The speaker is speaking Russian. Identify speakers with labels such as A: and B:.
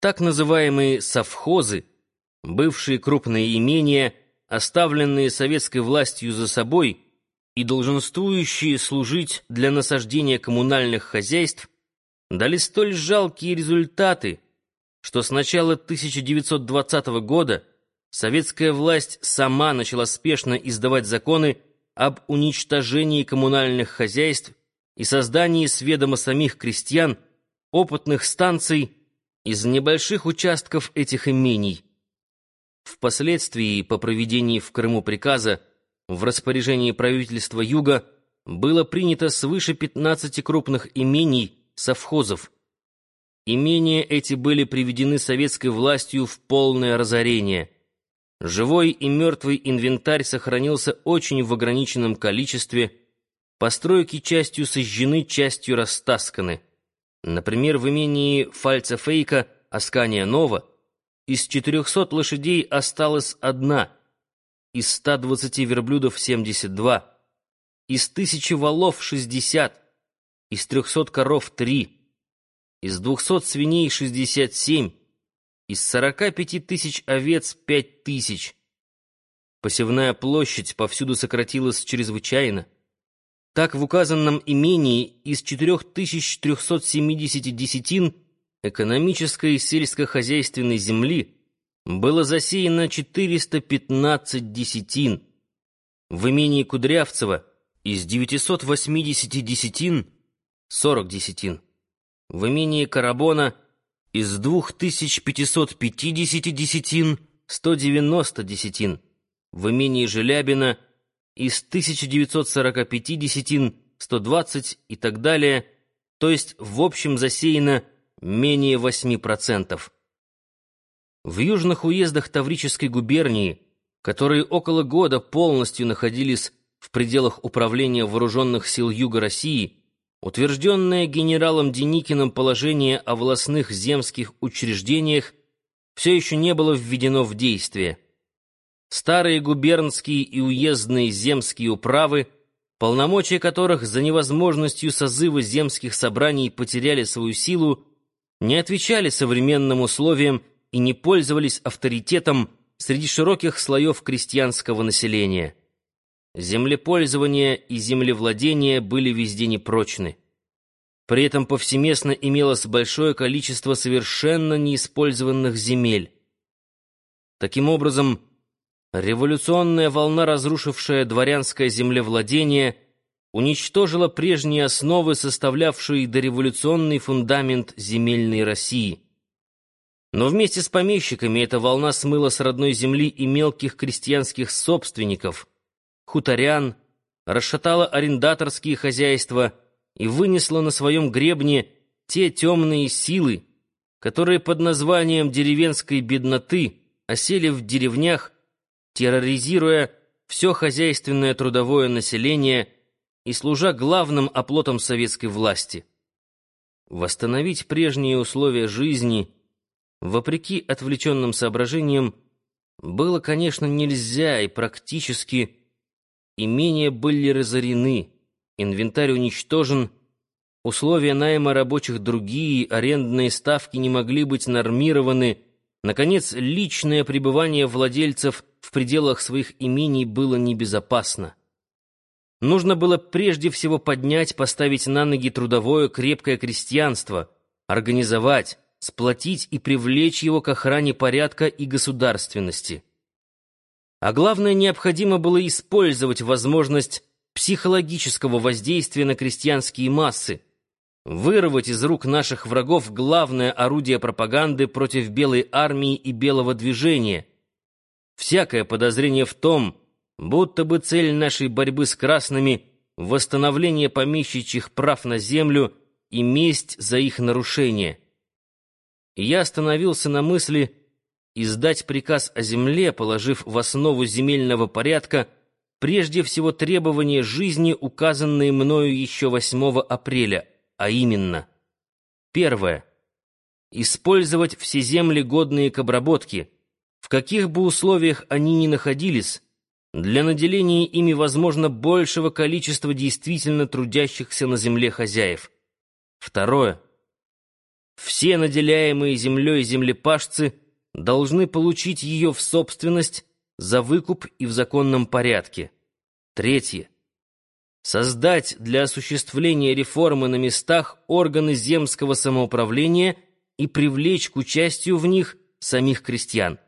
A: Так называемые совхозы, бывшие крупные имения, оставленные советской властью за собой и долженствующие служить для насаждения коммунальных хозяйств, дали столь жалкие результаты, что с начала 1920 года советская власть сама начала спешно издавать законы об уничтожении коммунальных хозяйств и создании с ведома самих крестьян опытных станций из небольших участков этих имений. Впоследствии, по проведении в Крыму приказа, в распоряжении правительства Юга было принято свыше 15 крупных имений совхозов. Имения эти были приведены советской властью в полное разорение. Живой и мертвый инвентарь сохранился очень в ограниченном количестве, постройки частью сожжены, частью растасканы. Например, в имении Фальцефейка Аскания Нова из 400 лошадей осталась одна, из 120 верблюдов 72, из 1000 валов 60, из 300 коров 3, из 200 свиней 67, из 45 тысяч овец 5 тысяч. Посевная площадь повсюду сократилась чрезвычайно. Так в указанном имении из 4370 десятин экономической сельскохозяйственной земли было засеяно 415 десятин. В имении Кудрявцева из 980 десятин 40 десятин. В имении Карабона из 2550 десятин 190 десятин. В имении Желябина — из 1945 десятин 120 и так далее, то есть в общем засеяно менее 8%. В южных уездах Таврической губернии, которые около года полностью находились в пределах управления вооруженных сил Юга России, утвержденное генералом Деникиным положение о властных земских учреждениях все еще не было введено в действие. Старые губернские и уездные земские управы, полномочия которых за невозможностью созыва земских собраний потеряли свою силу, не отвечали современным условиям и не пользовались авторитетом среди широких слоев крестьянского населения. Землепользование и землевладение были везде непрочны. При этом повсеместно имелось большое количество совершенно неиспользованных земель. Таким образом, Революционная волна, разрушившая дворянское землевладение, уничтожила прежние основы, составлявшие дореволюционный фундамент земельной России. Но вместе с помещиками эта волна смыла с родной земли и мелких крестьянских собственников, хуторян, расшатала арендаторские хозяйства и вынесла на своем гребне те темные силы, которые под названием деревенской бедноты осели в деревнях, терроризируя все хозяйственное трудовое население и служа главным оплотом советской власти. Восстановить прежние условия жизни, вопреки отвлеченным соображениям, было, конечно, нельзя, и практически имения были разорены, инвентарь уничтожен, условия найма рабочих другие, арендные ставки не могли быть нормированы, наконец, личное пребывание владельцев – в пределах своих имений было небезопасно. Нужно было прежде всего поднять, поставить на ноги трудовое крепкое крестьянство, организовать, сплотить и привлечь его к охране порядка и государственности. А главное, необходимо было использовать возможность психологического воздействия на крестьянские массы, вырвать из рук наших врагов главное орудие пропаганды против белой армии и белого движения, всякое подозрение в том, будто бы цель нашей борьбы с красными — восстановление помещичьих прав на землю и месть за их нарушение. И я остановился на мысли издать приказ о земле, положив в основу земельного порядка прежде всего требования жизни, указанные мною еще 8 апреля, а именно Первое. Использовать все земли, годные к обработке — в каких бы условиях они ни находились, для наделения ими возможно большего количества действительно трудящихся на земле хозяев. Второе. все наделяемые землей землепашцы должны получить ее в собственность за выкуп и в законном порядке. Третье. Создать для осуществления реформы на местах органы земского самоуправления и привлечь к участию в них самих крестьян.